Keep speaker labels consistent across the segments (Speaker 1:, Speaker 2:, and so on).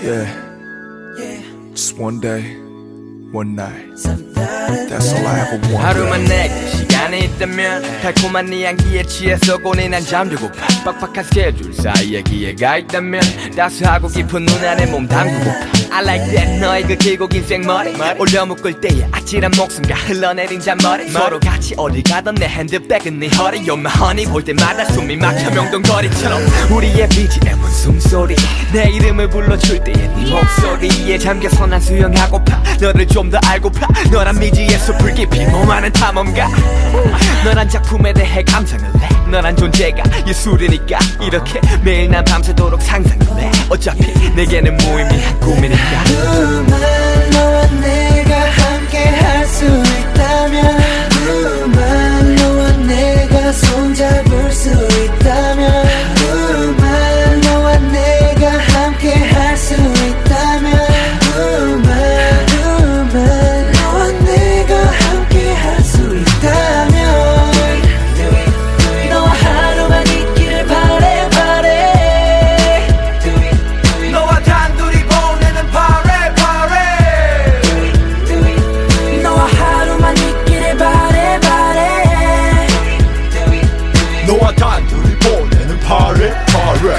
Speaker 1: Yeah. Yeah. Just one day, one night. That's all I ever wanted.
Speaker 2: 하루만 내게 시간이 있다면 달콤한 네 향기에 취해서 고뇌 난 잠들고파 빡빡한 스케줄 사이에 기회가 있다면 따스하고 깊은 눈 안에 몸 담그고파 I like that 너의 그 길고 긴 생머리 올려 묶을 때의 아찔한 목숨과 흘러내린 잔머리 서로 같이 어디 가던 내 핸드백은 네 허리 You're my honey 볼 때마다 숨이 막혀 명동거리처럼 우리의 BGM은 숨소리 내 이름을 불러줄 때의 네 목소리에 잠겨서 난 수영하고파 너를 좀 더 알고파. 너란 미지에서 불깊이 몸하는 탐험가. 너란 작품에 대해 감상을 해. 너란 존재가 예술이니까. 이렇게 매일 난 밤새도록 상상을 해. 어차피 내게는 무의미한 꿈이니까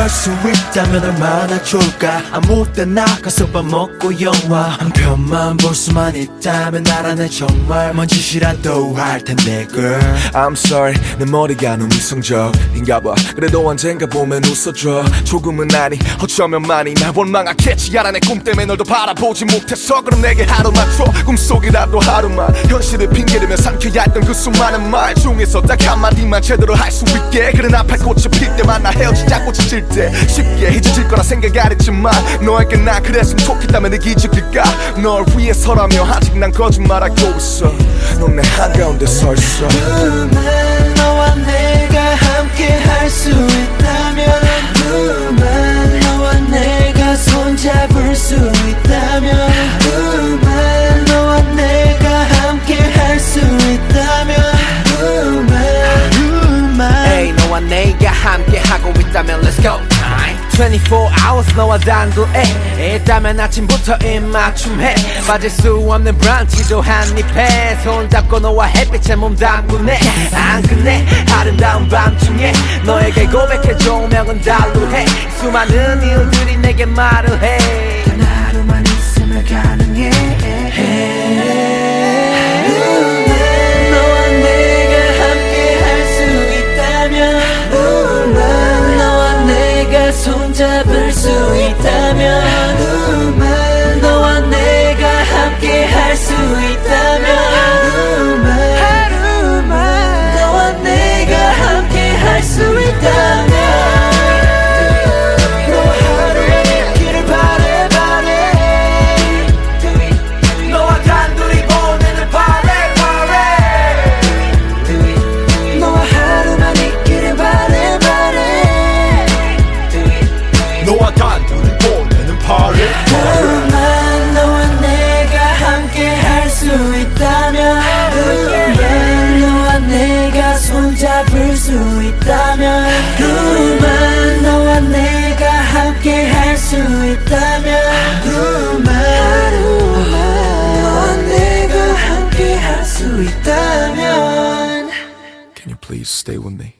Speaker 3: 그럴 수 있다면 얼마나 좋을까? 아무 때나 가서 밥 먹고 영화 한 편만 볼 수만 있다면 나라는 정말 뭔 짓이라도 할 텐데 girl.
Speaker 1: I'm sorry 내 머리가 너무 이성적인가 봐. 그래도 언젠가 보면 웃어줘. 조금은 아니 어쩌면 많이 날 원망하겠지. 알아 내꿈 때문에 널더 바라보지 못해서 그럼 내게 하루만 줘 꿈속이라도 하루만. 현실을 핑계대며 삼켜야 했던 그 수많은 말 중에서 딱 한마디만 제대로 할 수 있게. 그래 나팔 꽃이 필 때만 나 헤어지자 꽃이 질때 쉽게 잊어질 거라 생각 안 했지만 너에게 나 그랬으면 좋겠다면 내 기적일까? 널 위해서라며 아직 난 거짓말하고 있어. 넌 내 한가운데 서 있어.
Speaker 3: 누만 너와 내가 함께 할 수 있다면 누만 너와 내가 손잡을 수 있다면
Speaker 2: 24 hours 너와 단둘에 있다면 아침부터 입맞춤해. 빠질 수 없는 브런치도 한입해. 손잡고 너와 햇빛에 몸 담그네. 안 끝내. 아름다운 밤중에 너에게 고백해 조명은 달루해. 수많은 일들이 내게 말을 해
Speaker 3: 손잡을 수 있다면
Speaker 1: please stay with me?